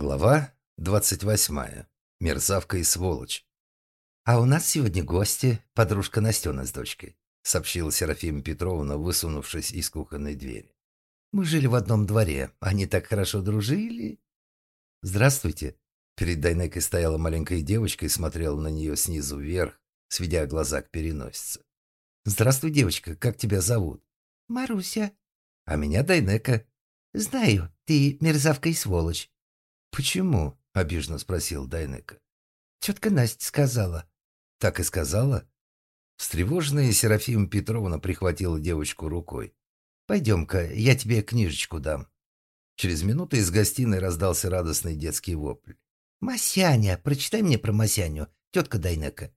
Глава двадцать восьмая. Мерзавка и сволочь. «А у нас сегодня гости, подружка Настена с дочкой», сообщила Серафима Петровна, высунувшись из кухонной двери. «Мы жили в одном дворе, они так хорошо дружили». «Здравствуйте». Перед Дайнекой стояла маленькая девочка и смотрела на нее снизу вверх, сведя глаза к переносице. «Здравствуй, девочка, как тебя зовут?» «Маруся». «А меня Дайнека». «Знаю, ты мерзавка и сволочь». «Почему?» — обиженно спросил Дайнека. «Тетка Настя сказала». «Так и сказала?» Встревоженная Серафима Петровна прихватила девочку рукой. «Пойдем-ка, я тебе книжечку дам». Через минуту из гостиной раздался радостный детский вопль. «Масяня, прочитай мне про Масяню, тетка Дайнека».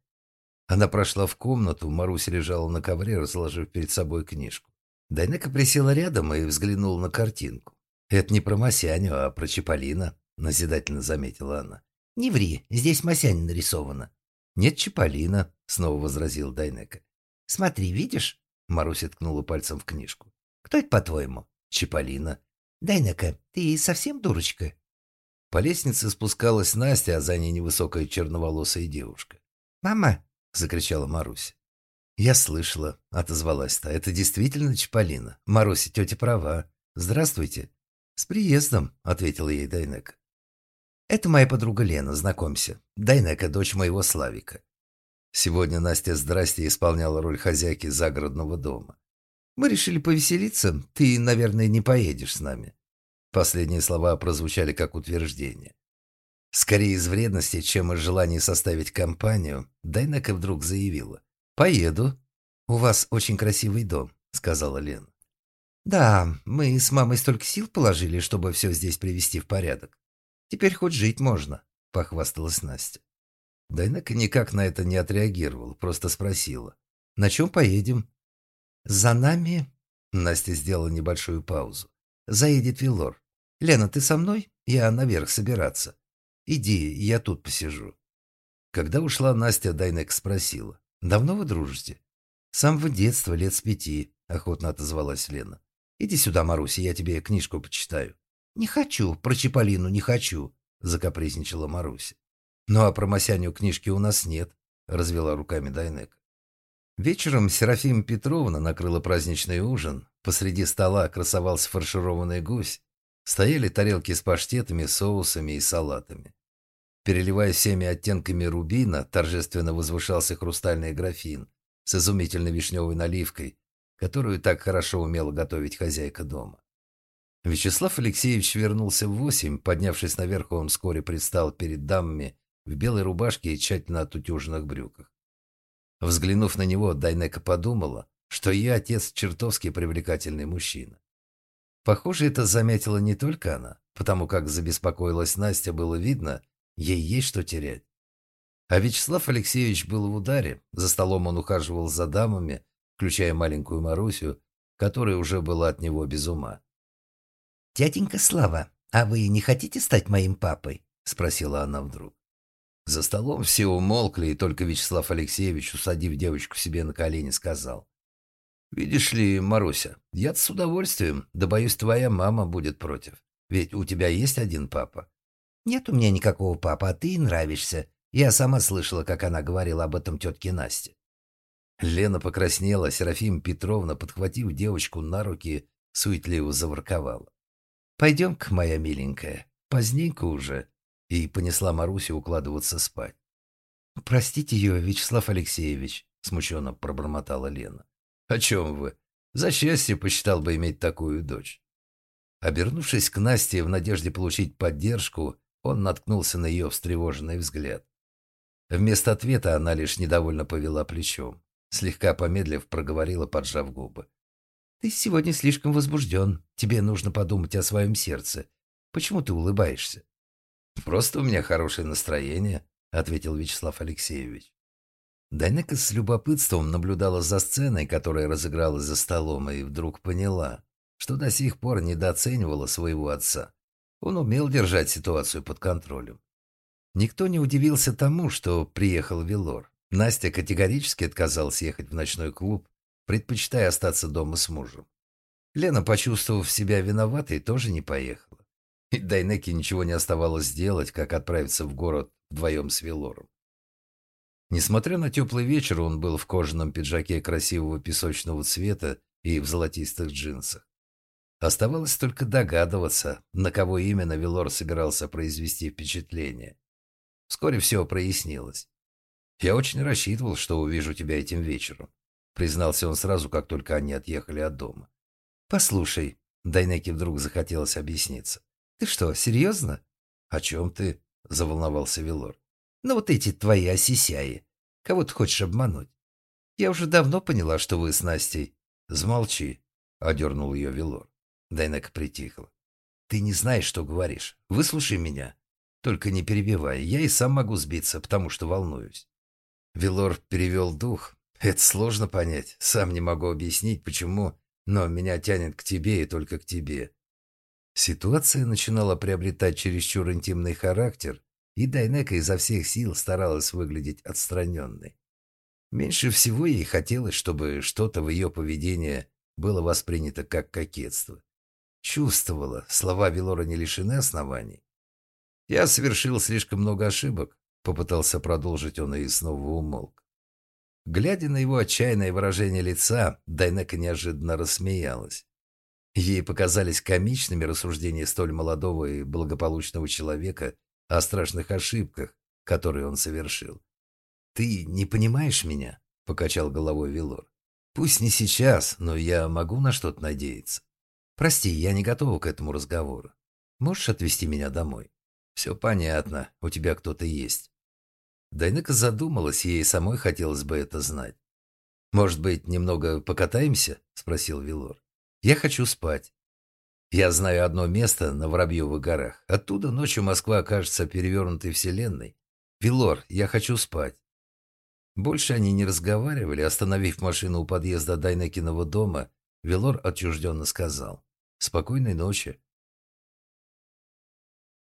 Она прошла в комнату, Маруся лежала на ковре, разложив перед собой книжку. Дайнека присела рядом и взглянула на картинку. «Это не про Масяню, а про Чаполина», — назидательно заметила она. «Не ври, здесь Масянь нарисована». «Нет Чаполина», — снова возразил Дайнека. «Смотри, видишь?» — Маруся ткнула пальцем в книжку. «Кто это, по-твоему?» «Чаполина». «Дайнека, ты совсем дурочка?» По лестнице спускалась Настя, а за ней невысокая черноволосая девушка. «Мама!» — закричала Маруся. «Я слышала», — отозвалась та. «Это действительно Чаполина. Маруся, тетя права. Здравствуйте». «С приездом», — ответила ей Дайнека. «Это моя подруга Лена, знакомься. Дайнека, дочь моего Славика». Сегодня Настя «Здрасте» исполняла роль хозяйки загородного дома. «Мы решили повеселиться. Ты, наверное, не поедешь с нами». Последние слова прозвучали как утверждение. Скорее из вредности, чем из желания составить компанию, Дайнека вдруг заявила. «Поеду. У вас очень красивый дом», — сказала Лена. «Да, мы с мамой столько сил положили, чтобы все здесь привести в порядок. Теперь хоть жить можно», — похвасталась Настя. Дайнека никак на это не отреагировала, просто спросила. «На чем поедем?» «За нами...» Настя сделала небольшую паузу. «Заедет Вилор. Лена, ты со мной? Я наверх собираться. Иди, я тут посижу». Когда ушла Настя, Дайнек спросила. «Давно вы дружите?» «С самого детства, лет с пяти», — охотно отозвалась Лена. «Иди сюда, Маруся, я тебе книжку почитаю». «Не хочу, про Чиполлину не хочу», — закапризничала Маруся. «Ну а про Масяню книжки у нас нет», — развела руками Дайнек. Вечером Серафима Петровна накрыла праздничный ужин. Посреди стола красовался фаршированный гусь. Стояли тарелки с паштетами, соусами и салатами. Переливая всеми оттенками рубина, торжественно возвышался хрустальный графин с изумительной вишневой наливкой, которую так хорошо умела готовить хозяйка дома. Вячеслав Алексеевич вернулся в восемь. Поднявшись наверх, он вскоре предстал перед дамами в белой рубашке и тщательно отутюженных брюках. Взглянув на него, Дайнека подумала, что я отец чертовски привлекательный мужчина. Похоже, это заметила не только она, потому как забеспокоилась Настя, было видно, ей есть что терять. А Вячеслав Алексеевич был в ударе, за столом он ухаживал за дамами, включая маленькую Марусю, которая уже была от него без ума. «Тятенька Слава, а вы не хотите стать моим папой?» — спросила она вдруг. За столом все умолкли, и только Вячеслав Алексеевич, усадив девочку себе на колени, сказал. «Видишь ли, Маруся, я с удовольствием, да боюсь, твоя мама будет против. Ведь у тебя есть один папа». «Нет у меня никакого папы, а ты нравишься. Я сама слышала, как она говорила об этом тетке Насте». Лена покраснела, Серафима Петровна, подхватив девочку на руки, суетливо заворковала. «Пойдем-ка, моя миленькая, поздненько уже», и понесла Марусю укладываться спать. «Простите ее, Вячеслав Алексеевич», — смущенно пробормотала Лена. «О чем вы? За счастье посчитал бы иметь такую дочь». Обернувшись к Насте в надежде получить поддержку, он наткнулся на ее встревоженный взгляд. Вместо ответа она лишь недовольно повела плечом. Слегка помедлив, проговорила, поджав губы. «Ты сегодня слишком возбужден. Тебе нужно подумать о своем сердце. Почему ты улыбаешься?» «Просто у меня хорошее настроение», — ответил Вячеслав Алексеевич. Дайнека с любопытством наблюдала за сценой, которая разыгралась за столом, и вдруг поняла, что до сих пор недооценивала своего отца. Он умел держать ситуацию под контролем. Никто не удивился тому, что приехал Велор. Настя категорически отказалась ехать в ночной клуб, предпочитая остаться дома с мужем. Лена, почувствовав себя виноватой, тоже не поехала. И Дайнеке ничего не оставалось сделать, как отправиться в город вдвоем с Велором. Несмотря на теплый вечер, он был в кожаном пиджаке красивого песочного цвета и в золотистых джинсах. Оставалось только догадываться, на кого именно Велор собирался произвести впечатление. Вскоре все прояснилось. «Я очень рассчитывал, что увижу тебя этим вечером», признался он сразу, как только они отъехали от дома. «Послушай», Дайнеке вдруг захотелось объясниться. «Ты что, серьезно?» «О чем ты?» – заволновался Велор. «Ну вот эти твои осисяи. Кого ты хочешь обмануть? Я уже давно поняла, что вы с Настей...» «Замолчи», – одернул ее Велор. Дайнека притихла. «Ты не знаешь, что говоришь. Выслушай меня. Только не перебивай, я и сам могу сбиться, потому что волнуюсь. Велор перевел дух. Это сложно понять, сам не могу объяснить, почему, но меня тянет к тебе и только к тебе. Ситуация начинала приобретать чересчур интимный характер, и Дайнека изо всех сил старалась выглядеть отстраненной. Меньше всего ей хотелось, чтобы что-то в ее поведении было воспринято как кокетство. Чувствовала, слова Велора не лишены оснований, я совершил слишком много ошибок, попытался продолжить он и снова умолк. Глядя на его отчаянное выражение лица, Дайнека неожиданно рассмеялась. Ей показались комичными рассуждения столь молодого и благополучного человека о страшных ошибках, которые он совершил. «Ты не понимаешь меня?» — покачал головой Вилор. «Пусть не сейчас, но я могу на что-то надеяться. Прости, я не готова к этому разговору. Можешь отвезти меня домой?» «Все понятно, у тебя кто-то есть». Дайнека задумалась, ей самой хотелось бы это знать. «Может быть, немного покатаемся?» – спросил Вилор. «Я хочу спать. Я знаю одно место на Воробьевых горах. Оттуда ночью Москва окажется перевернутой вселенной. Вилор, я хочу спать». Больше они не разговаривали. Остановив машину у подъезда Дайнекиного дома, Вилор отчужденно сказал «Спокойной ночи».